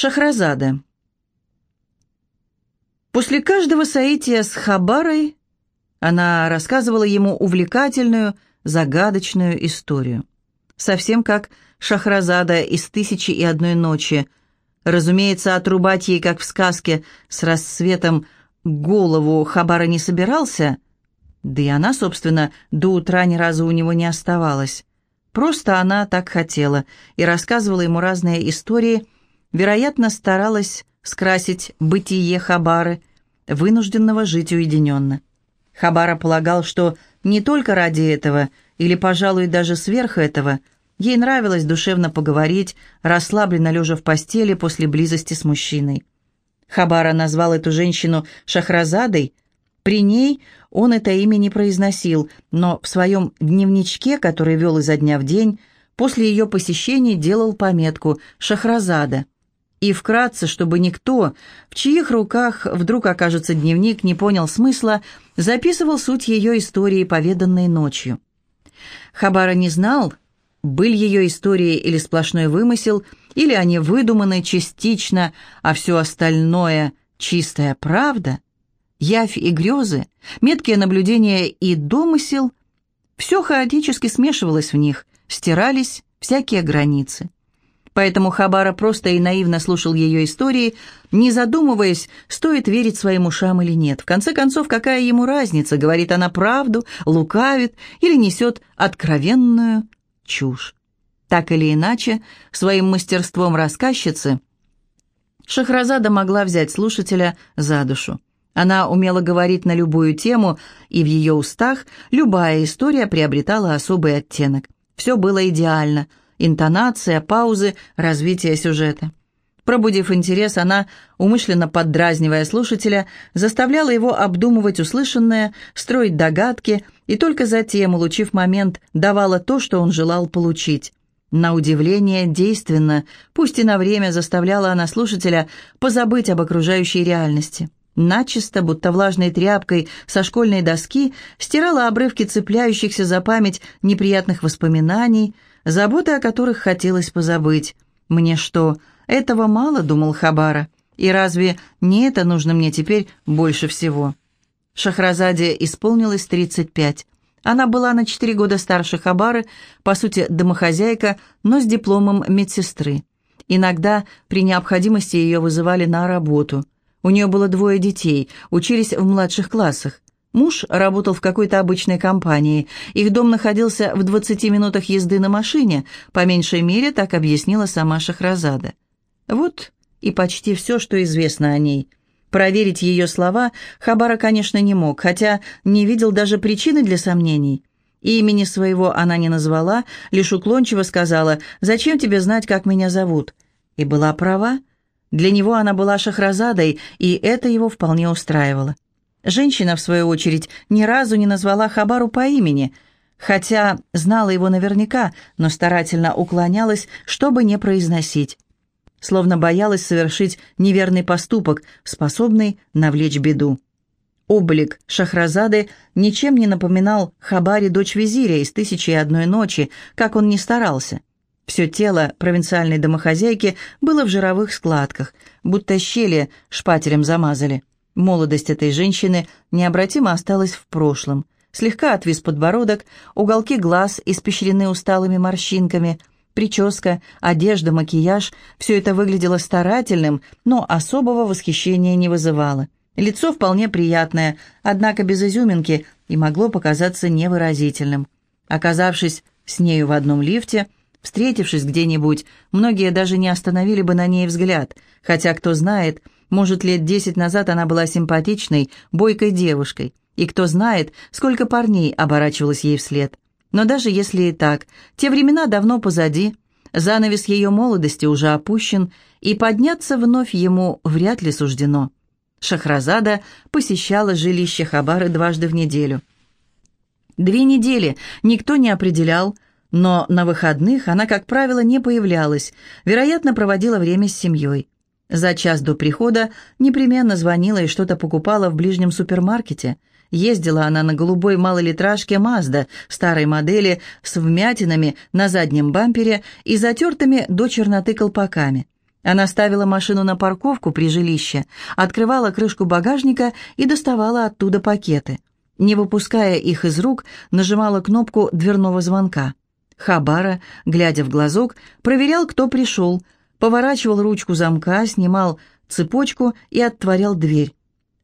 Шахразада. После каждого соития с Хабарой она рассказывала ему увлекательную, загадочную историю. Совсем как Шахразада из «Тысячи и одной ночи». Разумеется, отрубать ей, как в сказке, с рассветом голову Хабара не собирался, да и она, собственно, до утра ни разу у него не оставалась. Просто она так хотела и рассказывала ему разные истории – вероятно, старалась скрасить бытие Хабары, вынужденного жить уединенно. Хабара полагал, что не только ради этого, или, пожалуй, даже сверх этого, ей нравилось душевно поговорить, расслабленно лежа в постели после близости с мужчиной. Хабара назвал эту женщину Шахразадой. При ней он это имя не произносил, но в своем дневничке, который вел изо дня в день, после ее посещений делал пометку «Шахразада» и вкратце, чтобы никто, в чьих руках вдруг окажется дневник, не понял смысла, записывал суть ее истории, поведанной ночью. Хабара не знал, были ее истории или сплошной вымысел, или они выдуманы частично, а все остальное — чистая правда, явь и грезы, меткие наблюдения и домысел — все хаотически смешивалось в них, стирались всякие границы. Поэтому Хабара просто и наивно слушал ее истории, не задумываясь, стоит верить своим ушам или нет. В конце концов, какая ему разница, говорит она правду, лукавит или несет откровенную чушь. Так или иначе, своим мастерством рассказчицы Шахразада могла взять слушателя за душу. Она умела говорить на любую тему, и в ее устах любая история приобретала особый оттенок. Все было идеально – интонация, паузы, развитие сюжета. Пробудив интерес, она, умышленно поддразнивая слушателя, заставляла его обдумывать услышанное, строить догадки и только затем, улучив момент, давала то, что он желал получить. На удивление, действенно, пусть и на время заставляла она слушателя позабыть об окружающей реальности. Начисто, будто влажной тряпкой со школьной доски, стирала обрывки цепляющихся за память неприятных воспоминаний – заботы о которых хотелось позабыть. «Мне что, этого мало?» — думал Хабара. «И разве не это нужно мне теперь больше всего?» Шахразаде исполнилось 35. Она была на 4 года старше Хабары, по сути, домохозяйка, но с дипломом медсестры. Иногда при необходимости ее вызывали на работу. У нее было двое детей, учились в младших классах. Муж работал в какой-то обычной компании. Их дом находился в 20 минутах езды на машине, по меньшей мере, так объяснила сама Шахразада. Вот и почти все, что известно о ней. Проверить ее слова Хабара, конечно, не мог, хотя не видел даже причины для сомнений. Имени своего она не назвала, лишь уклончиво сказала «Зачем тебе знать, как меня зовут?» И была права. Для него она была Шахразадой, и это его вполне устраивало. Женщина, в свою очередь, ни разу не назвала Хабару по имени, хотя знала его наверняка, но старательно уклонялась, чтобы не произносить. Словно боялась совершить неверный поступок, способный навлечь беду. Облик Шахразады ничем не напоминал Хабаре дочь визиря из «Тысячи и одной ночи», как он ни старался. Все тело провинциальной домохозяйки было в жировых складках, будто щели шпателем замазали. Молодость этой женщины необратимо осталась в прошлом. Слегка отвис подбородок, уголки глаз испещрены усталыми морщинками, прическа, одежда, макияж – все это выглядело старательным, но особого восхищения не вызывало. Лицо вполне приятное, однако без изюминки и могло показаться невыразительным. Оказавшись с нею в одном лифте, встретившись где-нибудь, многие даже не остановили бы на ней взгляд, хотя, кто знает – может, лет десять назад она была симпатичной, бойкой девушкой, и кто знает, сколько парней оборачивалось ей вслед. Но даже если и так, те времена давно позади, занавес ее молодости уже опущен, и подняться вновь ему вряд ли суждено. Шахразада посещала жилище Хабары дважды в неделю. Две недели никто не определял, но на выходных она, как правило, не появлялась, вероятно, проводила время с семьей. За час до прихода непременно звонила и что-то покупала в ближнем супермаркете. Ездила она на голубой малолитражке «Мазда» старой модели с вмятинами на заднем бампере и затертыми до черноты колпаками. Она ставила машину на парковку при жилище, открывала крышку багажника и доставала оттуда пакеты. Не выпуская их из рук, нажимала кнопку дверного звонка. Хабара, глядя в глазок, проверял, кто пришел, поворачивал ручку замка, снимал цепочку и отворял дверь.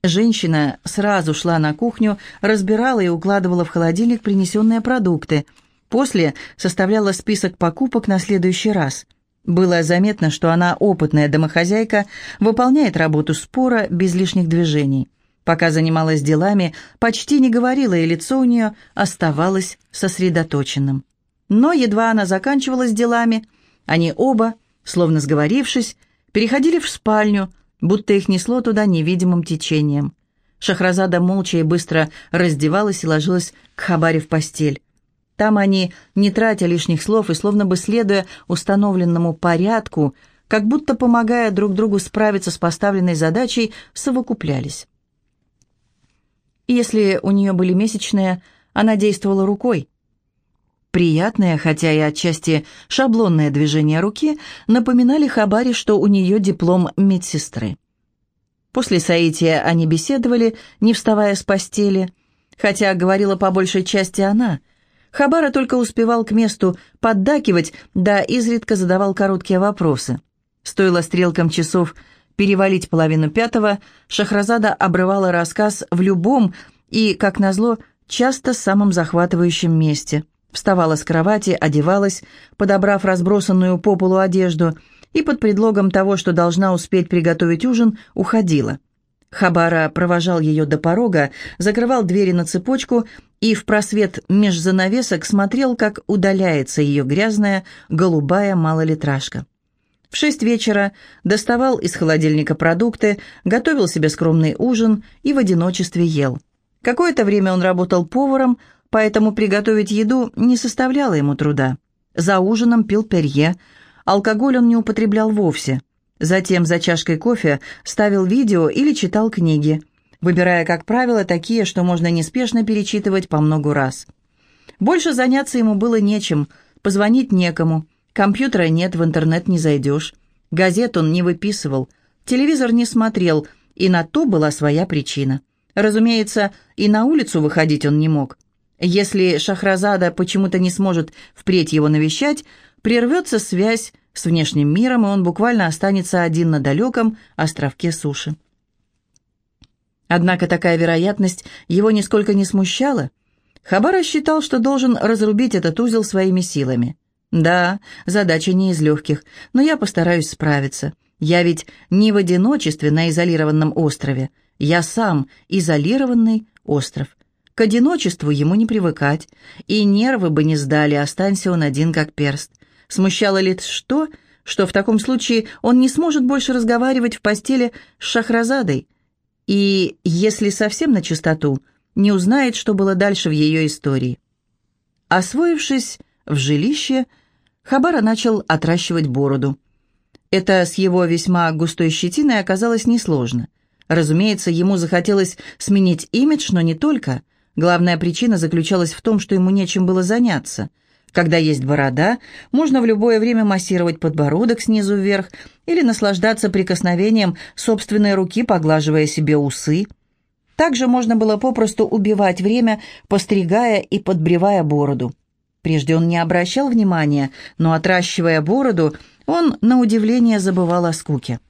Женщина сразу шла на кухню, разбирала и укладывала в холодильник принесенные продукты. После составляла список покупок на следующий раз. Было заметно, что она опытная домохозяйка, выполняет работу спора без лишних движений. Пока занималась делами, почти не говорила, и лицо у нее оставалось сосредоточенным. Но едва она заканчивала делами, они оба, словно сговорившись, переходили в спальню, будто их несло туда невидимым течением. Шахразада молча и быстро раздевалась и ложилась к Хабаре в постель. Там они, не тратя лишних слов и словно бы следуя установленному порядку, как будто помогая друг другу справиться с поставленной задачей, совокуплялись. Если у нее были месячные, она действовала рукой. Приятное, хотя и отчасти шаблонное движение руки напоминали Хабаре, что у нее диплом медсестры. После соития они беседовали, не вставая с постели, хотя говорила по большей части она. Хабара только успевал к месту поддакивать, да изредка задавал короткие вопросы. Стоило стрелкам часов перевалить половину пятого, Шахразада обрывала рассказ в любом и, как назло, часто самом захватывающем месте – вставала с кровати, одевалась, подобрав разбросанную по полу одежду, и под предлогом того, что должна успеть приготовить ужин, уходила. Хабара провожал ее до порога, закрывал двери на цепочку и в просвет меж занавесок смотрел, как удаляется ее грязная голубая малолитражка. В шесть вечера доставал из холодильника продукты, готовил себе скромный ужин и в одиночестве ел. Какое-то время он работал поваром, поэтому приготовить еду не составляло ему труда. За ужином пил перье, алкоголь он не употреблял вовсе. Затем за чашкой кофе ставил видео или читал книги, выбирая, как правило, такие, что можно неспешно перечитывать по многу раз. Больше заняться ему было нечем, позвонить некому, компьютера нет, в интернет не зайдешь, газет он не выписывал, телевизор не смотрел, и на то была своя причина. Разумеется, и на улицу выходить он не мог. Если Шахразада почему-то не сможет впредь его навещать, прервется связь с внешним миром, и он буквально останется один на далеком островке суши. Однако такая вероятность его нисколько не смущала. Хабара считал, что должен разрубить этот узел своими силами. «Да, задача не из легких, но я постараюсь справиться. Я ведь не в одиночестве на изолированном острове. Я сам изолированный остров. К одиночеству ему не привыкать, и нервы бы не сдали, останься он один как перст. Смущало ли что, что в таком случае он не сможет больше разговаривать в постели с Шахразадой, и, если совсем на чистоту, не узнает, что было дальше в ее истории. Освоившись в жилище, Хабара начал отращивать бороду. Это с его весьма густой щетиной оказалось несложно. Разумеется, ему захотелось сменить имидж, но не только – Главная причина заключалась в том, что ему нечем было заняться. Когда есть борода, можно в любое время массировать подбородок снизу вверх или наслаждаться прикосновением собственной руки, поглаживая себе усы. Также можно было попросту убивать время, постригая и подбревая бороду. Прежде он не обращал внимания, но отращивая бороду, он, на удивление, забывал о скуке.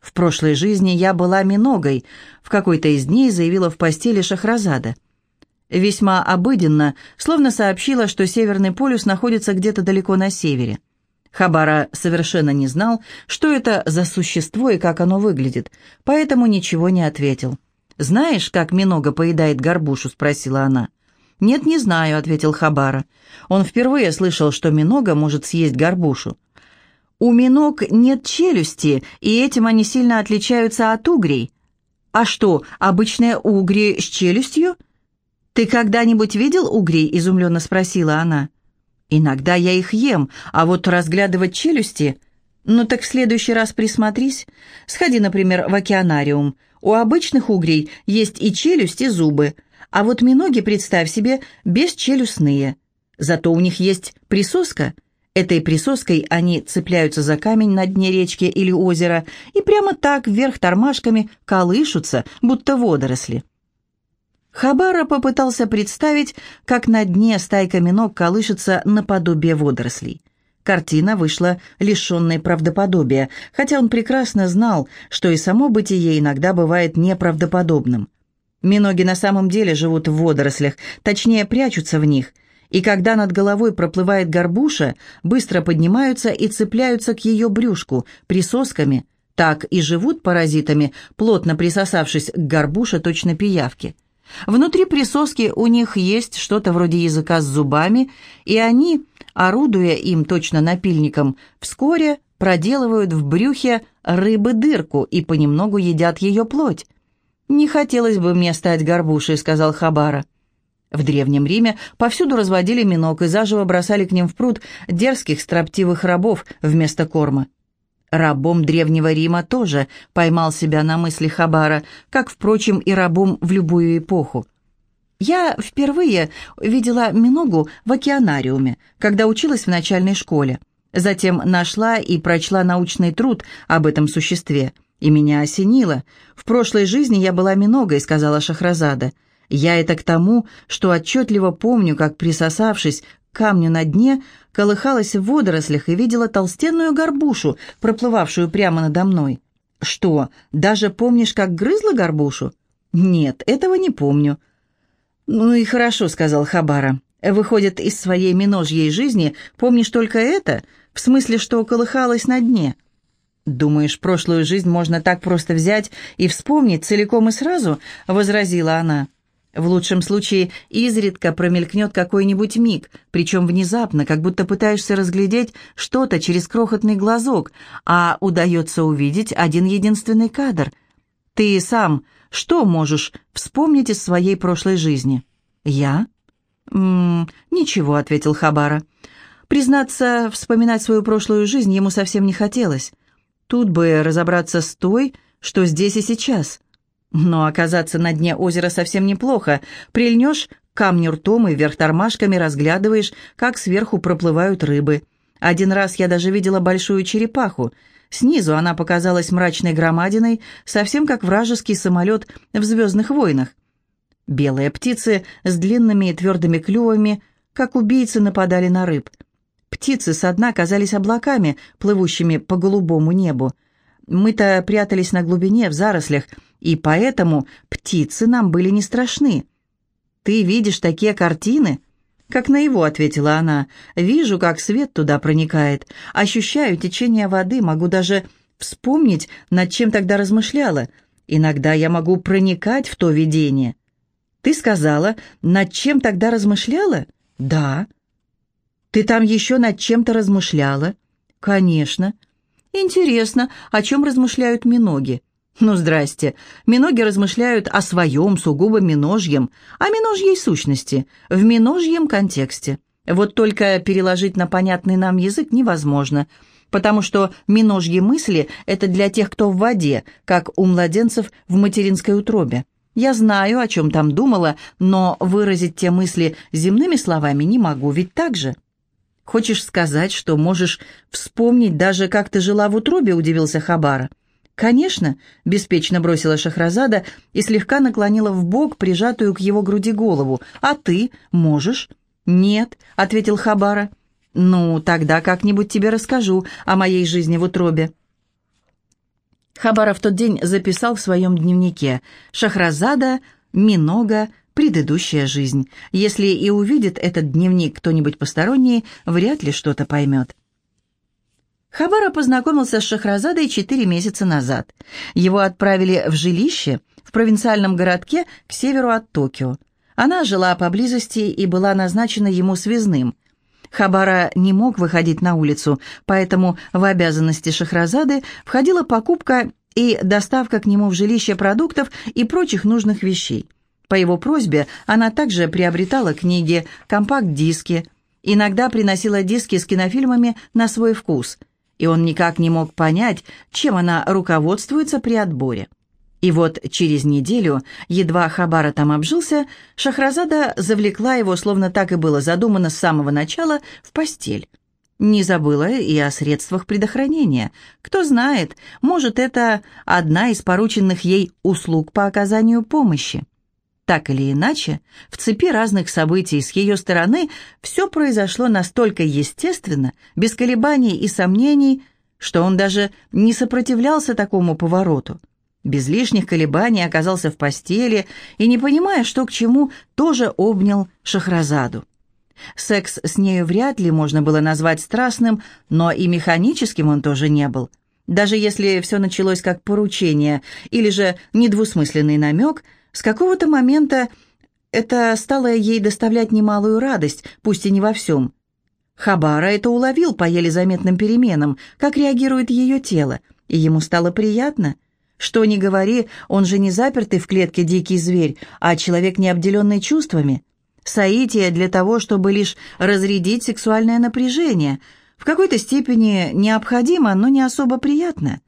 «В прошлой жизни я была миногой», — в какой-то из дней заявила в постели Шахразада — весьма обыденно, словно сообщила, что Северный полюс находится где-то далеко на севере. Хабара совершенно не знал, что это за существо и как оно выглядит, поэтому ничего не ответил. «Знаешь, как Минога поедает горбушу?» — спросила она. «Нет, не знаю», — ответил Хабара. Он впервые слышал, что Минога может съесть горбушу. «У Миног нет челюсти, и этим они сильно отличаются от угрей». «А что, обычные угри с челюстью?» «Ты когда-нибудь видел угрей?» – изумленно спросила она. «Иногда я их ем, а вот разглядывать челюсти...» «Ну так в следующий раз присмотрись. Сходи, например, в океанариум. У обычных угрей есть и челюсть, и зубы. А вот миноги, представь себе, бесчелюстные. Зато у них есть присоска. Этой присоской они цепляются за камень на дне речки или озера и прямо так вверх тормашками колышутся, будто водоросли. Хабара попытался представить, как на дне стайка миног колышется наподобие водорослей. Картина вышла лишенной правдоподобия, хотя он прекрасно знал, что и само бытие иногда бывает неправдоподобным. Миноги на самом деле живут в водорослях, точнее прячутся в них, и когда над головой проплывает горбуша, быстро поднимаются и цепляются к ее брюшку присосками, так и живут паразитами, плотно присосавшись к горбуше точно пиявки. Внутри присоски у них есть что-то вроде языка с зубами, и они, орудуя им точно напильником, вскоре проделывают в брюхе рыбы дырку и понемногу едят ее плоть. «Не хотелось бы мне стать горбушей», — сказал Хабара. В Древнем Риме повсюду разводили минок и заживо бросали к ним в пруд дерзких строптивых рабов вместо корма. Рабом Древнего Рима тоже поймал себя на мысли Хабара, как, впрочем, и рабом в любую эпоху. Я впервые видела миногу в океанариуме, когда училась в начальной школе. Затем нашла и прочла научный труд об этом существе, и меня осенило. «В прошлой жизни я была миногой», — сказала Шахразада. «Я это к тому, что отчетливо помню, как, присосавшись камню на дне, колыхалась в водорослях и видела толстенную горбушу, проплывавшую прямо надо мной. «Что, даже помнишь, как грызла горбушу?» «Нет, этого не помню». «Ну и хорошо», — сказал Хабара. «Выходит, из своей миножьей жизни помнишь только это? В смысле, что колыхалась на дне?» «Думаешь, прошлую жизнь можно так просто взять и вспомнить целиком и сразу?» — возразила она. В лучшем случае изредка промелькнет какой-нибудь миг, причем внезапно, как будто пытаешься разглядеть что-то через крохотный глазок, а удается увидеть один единственный кадр. Ты сам что можешь вспомнить из своей прошлой жизни? Я? «М -м, «Ничего», — ответил Хабара. Признаться, вспоминать свою прошлую жизнь ему совсем не хотелось. Тут бы разобраться с той, что здесь и сейчас — но оказаться на дне озера совсем неплохо. Прильнешь к камню ртом и вверх тормашками разглядываешь, как сверху проплывают рыбы. Один раз я даже видела большую черепаху. Снизу она показалась мрачной громадиной, совсем как вражеский самолет в «Звездных войнах». Белые птицы с длинными и твердыми клювами, как убийцы, нападали на рыб. Птицы со дна казались облаками, плывущими по голубому небу. Мы-то прятались на глубине, в зарослях, и поэтому птицы нам были не страшны. Ты видишь такие картины?» «Как на его», — ответила она. «Вижу, как свет туда проникает. Ощущаю течение воды, могу даже вспомнить, над чем тогда размышляла. Иногда я могу проникать в то видение». «Ты сказала, над чем тогда размышляла?» «Да». «Ты там еще над чем-то размышляла?» «Конечно». «Интересно, о чем размышляют миноги?» Ну, здрасте. Миноги размышляют о своем сугубо миножьем, о миножьей сущности, в миножьем контексте. Вот только переложить на понятный нам язык невозможно, потому что миножьи мысли – это для тех, кто в воде, как у младенцев в материнской утробе. Я знаю, о чем там думала, но выразить те мысли земными словами не могу, ведь так же. Хочешь сказать, что можешь вспомнить даже, как ты жила в утробе, удивился Хабара. «Конечно», — беспечно бросила Шахразада и слегка наклонила в бок прижатую к его груди голову. «А ты можешь?» «Нет», — ответил Хабара. «Ну, тогда как-нибудь тебе расскажу о моей жизни в утробе». Хабара в тот день записал в своем дневнике «Шахразада, Минога, предыдущая жизнь». Если и увидит этот дневник кто-нибудь посторонний, вряд ли что-то поймет. Хабара познакомился с Шахразадой четыре месяца назад. Его отправили в жилище в провинциальном городке к северу от Токио. Она жила поблизости и была назначена ему связным. Хабара не мог выходить на улицу, поэтому в обязанности Шахразады входила покупка и доставка к нему в жилище продуктов и прочих нужных вещей. По его просьбе она также приобретала книги, компакт-диски, иногда приносила диски с кинофильмами на свой вкус – и он никак не мог понять, чем она руководствуется при отборе. И вот через неделю, едва Хабара там обжился, Шахразада завлекла его, словно так и было задумано с самого начала, в постель. Не забыла и о средствах предохранения. Кто знает, может, это одна из порученных ей услуг по оказанию помощи. Так или иначе, в цепи разных событий с ее стороны все произошло настолько естественно, без колебаний и сомнений, что он даже не сопротивлялся такому повороту. Без лишних колебаний оказался в постели и, не понимая, что к чему, тоже обнял Шахразаду. Секс с нею вряд ли можно было назвать страстным, но и механическим он тоже не был. Даже если все началось как поручение или же недвусмысленный намек, с какого-то момента это стало ей доставлять немалую радость, пусть и не во всем. Хабара это уловил по еле заметным переменам, как реагирует ее тело, и ему стало приятно. Что ни говори, он же не запертый в клетке дикий зверь, а человек, не обделенный чувствами – Саития для того, чтобы лишь разрядить сексуальное напряжение, в какой-то степени необходимо, но не особо приятно.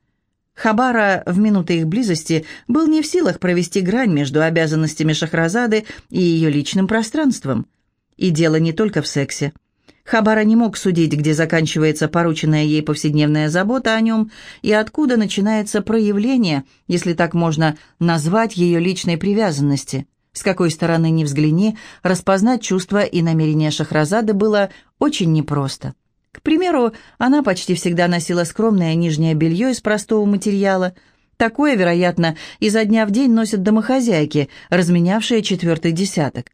Хабара в минуты их близости был не в силах провести грань между обязанностями Шахразады и ее личным пространством. И дело не только в сексе. Хабара не мог судить, где заканчивается порученная ей повседневная забота о нем и откуда начинается проявление, если так можно назвать ее личной привязанности – с какой стороны ни взгляни, распознать чувства и намерения Шахразады было очень непросто. К примеру, она почти всегда носила скромное нижнее белье из простого материала. Такое, вероятно, изо дня в день носят домохозяйки, разменявшие четвертый десяток.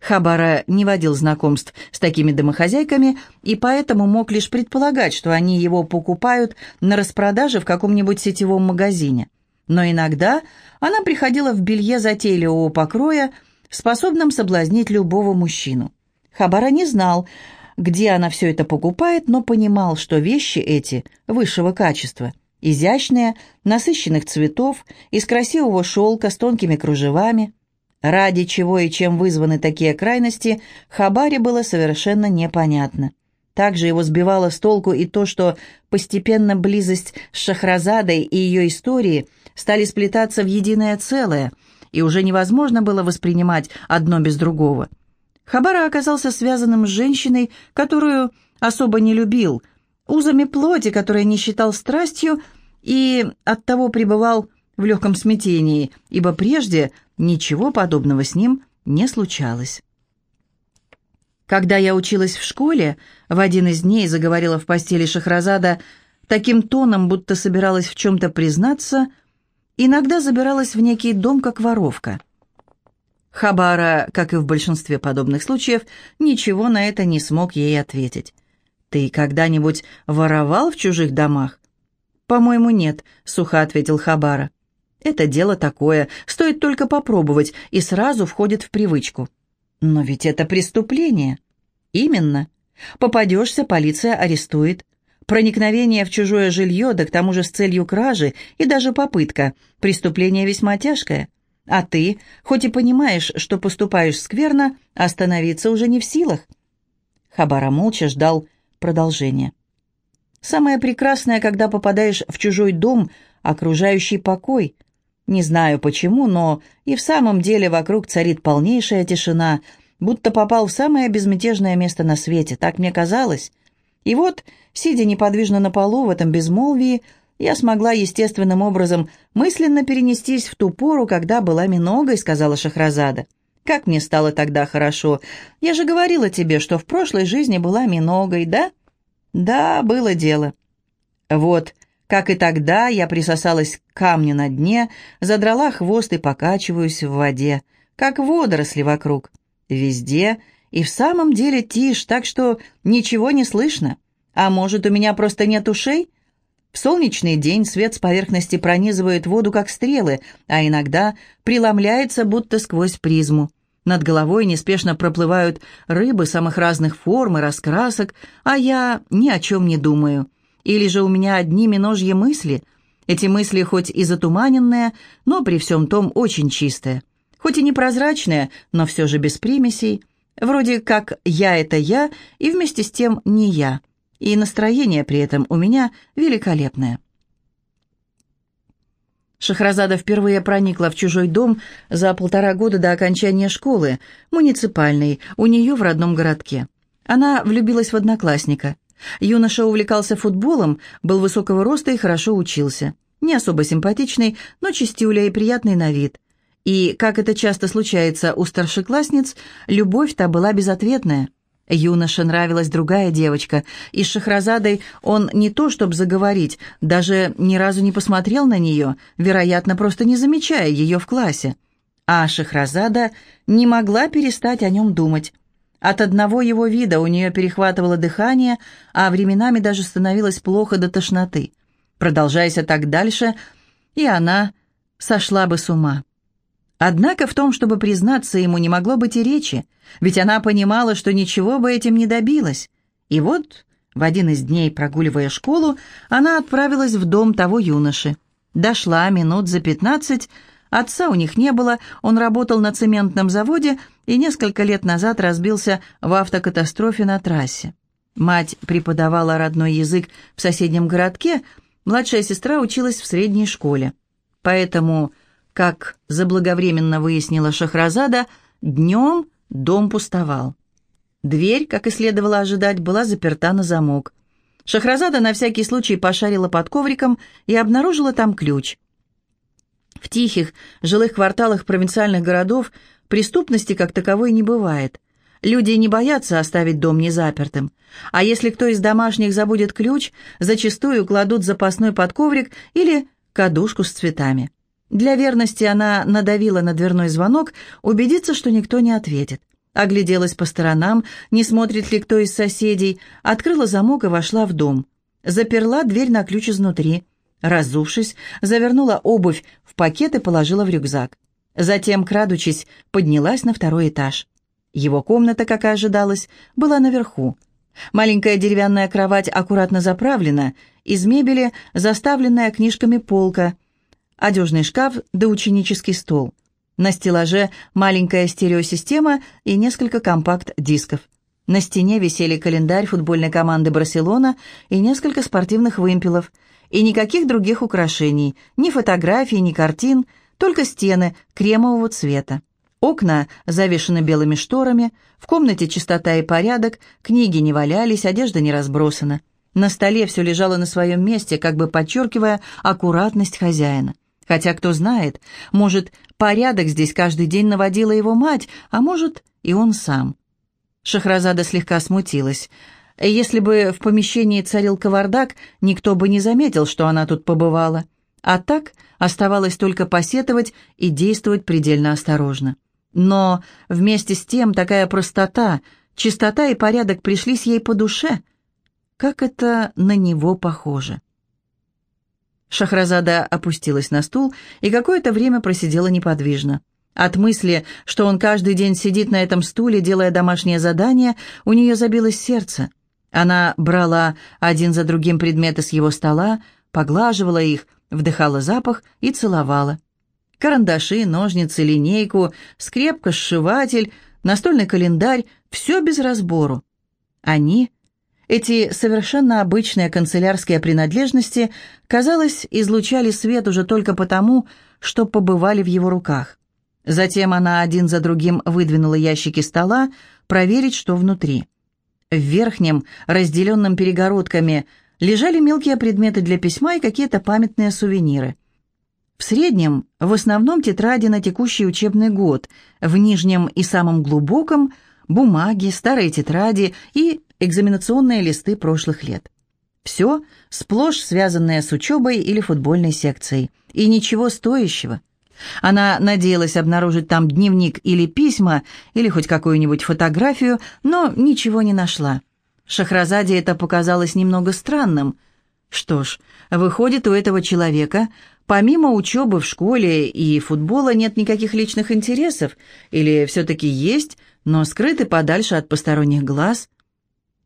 Хабара не водил знакомств с такими домохозяйками и поэтому мог лишь предполагать, что они его покупают на распродаже в каком-нибудь сетевом магазине но иногда она приходила в белье затейливого покроя, способном соблазнить любого мужчину. Хабара не знал, где она все это покупает, но понимал, что вещи эти высшего качества, изящные, насыщенных цветов, из красивого шелка с тонкими кружевами. Ради чего и чем вызваны такие крайности, Хабаре было совершенно непонятно. Также его сбивало с толку и то, что постепенно близость с Шахразадой и ее истории стали сплетаться в единое целое, и уже невозможно было воспринимать одно без другого. Хабара оказался связанным с женщиной, которую особо не любил, узами плоти, которые не считал страстью, и оттого пребывал в легком смятении, ибо прежде ничего подобного с ним не случалось. Когда я училась в школе, в один из дней заговорила в постели Шахразада таким тоном, будто собиралась в чем-то признаться, иногда забиралась в некий дом, как воровка. Хабара, как и в большинстве подобных случаев, ничего на это не смог ей ответить. «Ты когда-нибудь воровал в чужих домах?» «По-моему, нет», — сухо ответил Хабара. «Это дело такое, стоит только попробовать, и сразу входит в привычку». Но ведь это преступление. Именно. Попадешься, полиция арестует. Проникновение в чужое жилье, да к тому же с целью кражи, и даже попытка. Преступление весьма тяжкое. А ты, хоть и понимаешь, что поступаешь скверно, остановиться уже не в силах. Хабара молча ждал продолжения. Самое прекрасное, когда попадаешь в чужой дом, окружающий покой – не знаю почему, но и в самом деле вокруг царит полнейшая тишина, будто попал в самое безмятежное место на свете, так мне казалось. И вот, сидя неподвижно на полу в этом безмолвии, я смогла естественным образом мысленно перенестись в ту пору, когда была Миногой, сказала Шахразада. Как мне стало тогда хорошо. Я же говорила тебе, что в прошлой жизни была Миногой, да? Да, было дело. Вот, как и тогда, я присосалась к камню на дне, задрала хвост и покачиваюсь в воде, как водоросли вокруг. Везде и в самом деле тишь, так что ничего не слышно. А может, у меня просто нет ушей? В солнечный день свет с поверхности пронизывает воду, как стрелы, а иногда преломляется, будто сквозь призму. Над головой неспешно проплывают рыбы самых разных форм и раскрасок, а я ни о чем не думаю. Или же у меня одни миножьи мысли? Эти мысли хоть и затуманенные, но при всем том очень чистые. Хоть и непрозрачные, но все же без примесей. Вроде как «я» — это «я», и вместе с тем не «я». И настроение при этом у меня великолепное. Шахразада впервые проникла в чужой дом за полтора года до окончания школы, муниципальной, у нее в родном городке. Она влюбилась в одноклассника. Юноша увлекался футболом, был высокого роста и хорошо учился. Не особо симпатичный, но чистюля и приятный на вид. И, как это часто случается у старшеклассниц, любовь-то была безответная. Юноше нравилась другая девочка, и с Шахразадой он не то чтобы заговорить, даже ни разу не посмотрел на нее, вероятно, просто не замечая ее в классе. А Шахразада не могла перестать о нем думать. От одного его вида у нее перехватывало дыхание, а временами даже становилось плохо до тошноты. Продолжаясь так дальше, и она сошла бы с ума. Однако в том, чтобы признаться ему, не могло быть и речи, ведь она понимала, что ничего бы этим не добилась. И вот, в один из дней, прогуливая школу, она отправилась в дом того юноши. Дошла минут за пятнадцать, отца у них не было, он работал на цементном заводе и несколько лет назад разбился в автокатастрофе на трассе. Мать преподавала родной язык в соседнем городке, младшая сестра училась в средней школе. Поэтому как заблаговременно выяснила Шахразада, днем дом пустовал. Дверь, как и следовало ожидать, была заперта на замок. Шахразада на всякий случай пошарила под ковриком и обнаружила там ключ. В тихих жилых кварталах провинциальных городов преступности как таковой не бывает. Люди не боятся оставить дом незапертым. А если кто из домашних забудет ключ, зачастую кладут запасной подковрик или кадушку с цветами. Для верности она надавила на дверной звонок, убедиться, что никто не ответит. Огляделась по сторонам, не смотрит ли кто из соседей, открыла замок и вошла в дом. Заперла дверь на ключ изнутри. Разувшись, завернула обувь в пакет и положила в рюкзак. Затем, крадучись, поднялась на второй этаж. Его комната, как и ожидалось, была наверху. Маленькая деревянная кровать аккуратно заправлена, из мебели заставленная книжками полка, одежный шкаф да ученический стол. На стеллаже маленькая стереосистема и несколько компакт-дисков. На стене висели календарь футбольной команды «Барселона» и несколько спортивных вымпелов, и никаких других украшений, ни фотографий, ни картин, только стены кремового цвета. Окна завешены белыми шторами, в комнате чистота и порядок, книги не валялись, одежда не разбросана. На столе все лежало на своем месте, как бы подчеркивая аккуратность хозяина. Хотя, кто знает, может, порядок здесь каждый день наводила его мать, а может, и он сам. Шахразада слегка смутилась. Если бы в помещении царил кавардак, никто бы не заметил, что она тут побывала. А так оставалось только посетовать и действовать предельно осторожно. Но вместе с тем такая простота, чистота и порядок пришлись ей по душе. Как это на него похоже. Шахразада опустилась на стул и какое-то время просидела неподвижно. От мысли, что он каждый день сидит на этом стуле, делая домашнее задание, у нее забилось сердце. Она брала один за другим предметы с его стола, поглаживала их, вдыхала запах и целовала. Карандаши, ножницы, линейку, скрепка, сшиватель, настольный календарь — все без разбору. Они эти совершенно обычные канцелярские принадлежности, казалось, излучали свет уже только потому, что побывали в его руках. Затем она один за другим выдвинула ящики стола, проверить, что внутри. В верхнем, разделенном перегородками, лежали мелкие предметы для письма и какие-то памятные сувениры. В среднем, в основном тетради на текущий учебный год, в нижнем и самом глубоком – бумаги, старые тетради и экзаменационные листы прошлых лет. Все сплошь связанное с учебой или футбольной секцией. И ничего стоящего. Она надеялась обнаружить там дневник или письма, или хоть какую-нибудь фотографию, но ничего не нашла. Шахразаде это показалось немного странным. Что ж, выходит, у этого человека помимо учебы в школе и футбола нет никаких личных интересов, или все-таки есть, но скрыты подальше от посторонних глаз –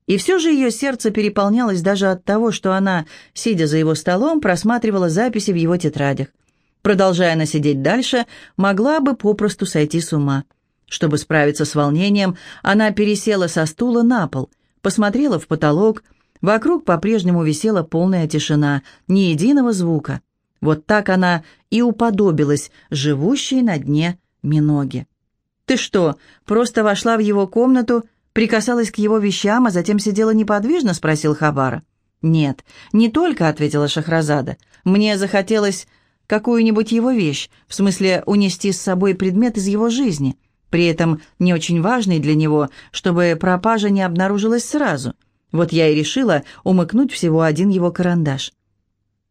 и все же ее сердце переполнялось даже от того, что она, сидя за его столом, просматривала записи в его тетрадях. Продолжая она сидеть дальше, могла бы попросту сойти с ума. Чтобы справиться с волнением, она пересела со стула на пол, посмотрела в потолок. Вокруг по-прежнему висела полная тишина, ни единого звука. Вот так она и уподобилась живущей на дне Миноге. «Ты что, просто вошла в его комнату прикасалась к его вещам, а затем сидела неподвижно?» — спросил Хабара. «Нет, не только», — ответила Шахразада. «Мне захотелось какую-нибудь его вещь, в смысле унести с собой предмет из его жизни, при этом не очень важный для него, чтобы пропажа не обнаружилась сразу. Вот я и решила умыкнуть всего один его карандаш».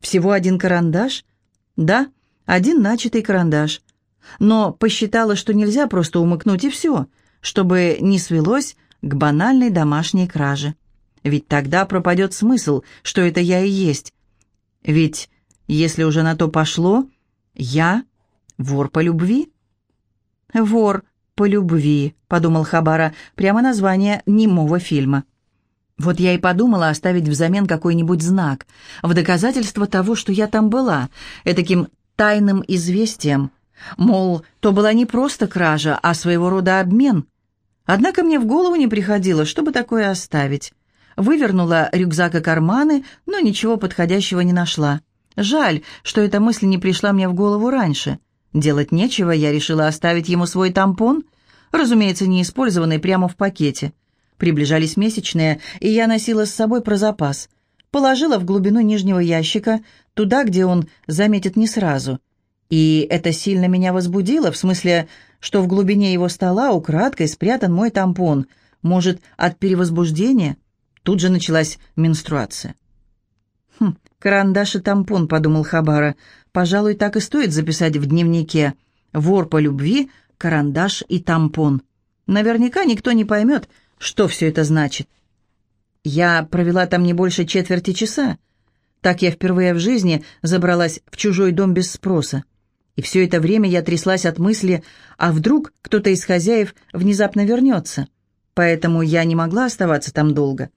«Всего один карандаш?» «Да, один начатый карандаш. Но посчитала, что нельзя просто умыкнуть и все, чтобы не свелось к банальной домашней краже». Ведь тогда пропадет смысл, что это я и есть. Ведь, если уже на то пошло, я вор по любви. «Вор по любви», — подумал Хабара, прямо название немого фильма. Вот я и подумала оставить взамен какой-нибудь знак, в доказательство того, что я там была, этаким тайным известием, мол, то была не просто кража, а своего рода обмен. Однако мне в голову не приходило, чтобы такое оставить. Вывернула рюкзак и карманы, но ничего подходящего не нашла. Жаль, что эта мысль не пришла мне в голову раньше. Делать нечего, я решила оставить ему свой тампон, разумеется, не использованный прямо в пакете. Приближались месячные, и я носила с собой про запас. Положила в глубину нижнего ящика, туда, где он заметит не сразу. И это сильно меня возбудило, в смысле, что в глубине его стола украдкой спрятан мой тампон. Может, от перевозбуждения? Тут же началась менструация. «Хм, карандаш и тампон», — подумал Хабара. «Пожалуй, так и стоит записать в дневнике. Вор по любви, карандаш и тампон. Наверняка никто не поймет, что все это значит». Я провела там не больше четверти часа. Так я впервые в жизни забралась в чужой дом без спроса. И все это время я тряслась от мысли, а вдруг кто-то из хозяев внезапно вернется. Поэтому я не могла оставаться там долго.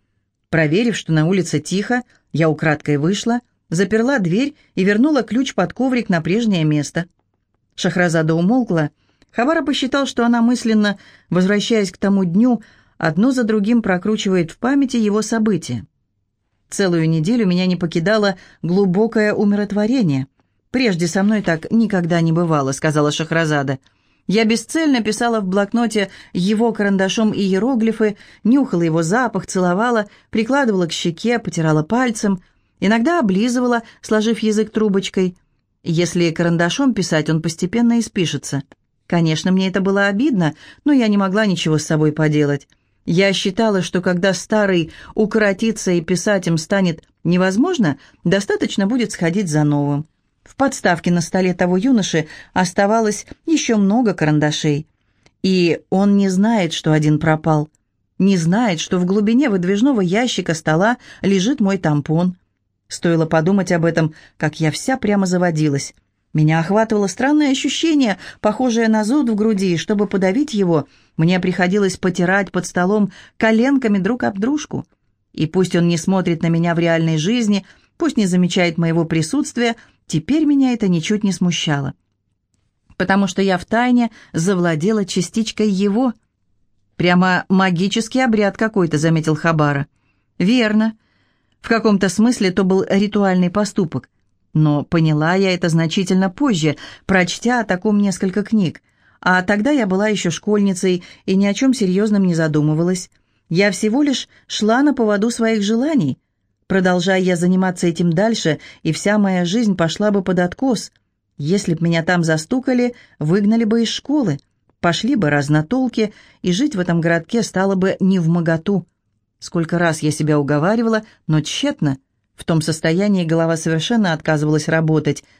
Проверив, что на улице тихо, я украдкой вышла, заперла дверь и вернула ключ под коврик на прежнее место. Шахразада умолкла. Хабара посчитал, что она мысленно, возвращаясь к тому дню, одно за другим прокручивает в памяти его события. Целую неделю меня не покидало глубокое умиротворение. «Прежде со мной так никогда не бывало», — сказала Шахразада. — я бесцельно писала в блокноте его карандашом иероглифы, нюхала его запах, целовала, прикладывала к щеке, потирала пальцем, иногда облизывала, сложив язык трубочкой. Если карандашом писать, он постепенно испишется. Конечно, мне это было обидно, но я не могла ничего с собой поделать. Я считала, что когда старый укоротится и писать им станет невозможно, достаточно будет сходить за новым. В подставке на столе того юноши оставалось еще много карандашей. И он не знает, что один пропал. Не знает, что в глубине выдвижного ящика стола лежит мой тампон. Стоило подумать об этом, как я вся прямо заводилась. Меня охватывало странное ощущение, похожее на зуд в груди, и чтобы подавить его, мне приходилось потирать под столом коленками друг об дружку. И пусть он не смотрит на меня в реальной жизни, пусть не замечает моего присутствия, Теперь меня это ничуть не смущало, потому что я втайне завладела частичкой его. Прямо магический обряд какой-то, заметил Хабара. Верно. В каком-то смысле то был ритуальный поступок. Но поняла я это значительно позже, прочтя о таком несколько книг. А тогда я была еще школьницей и ни о чем серьезном не задумывалась. Я всего лишь шла на поводу своих желаний — Продолжая я заниматься этим дальше, и вся моя жизнь пошла бы под откос. Если б меня там застукали, выгнали бы из школы, пошли бы разнотолки, и жить в этом городке стало бы не в моготу. Сколько раз я себя уговаривала, но тщетно. В том состоянии голова совершенно отказывалась работать —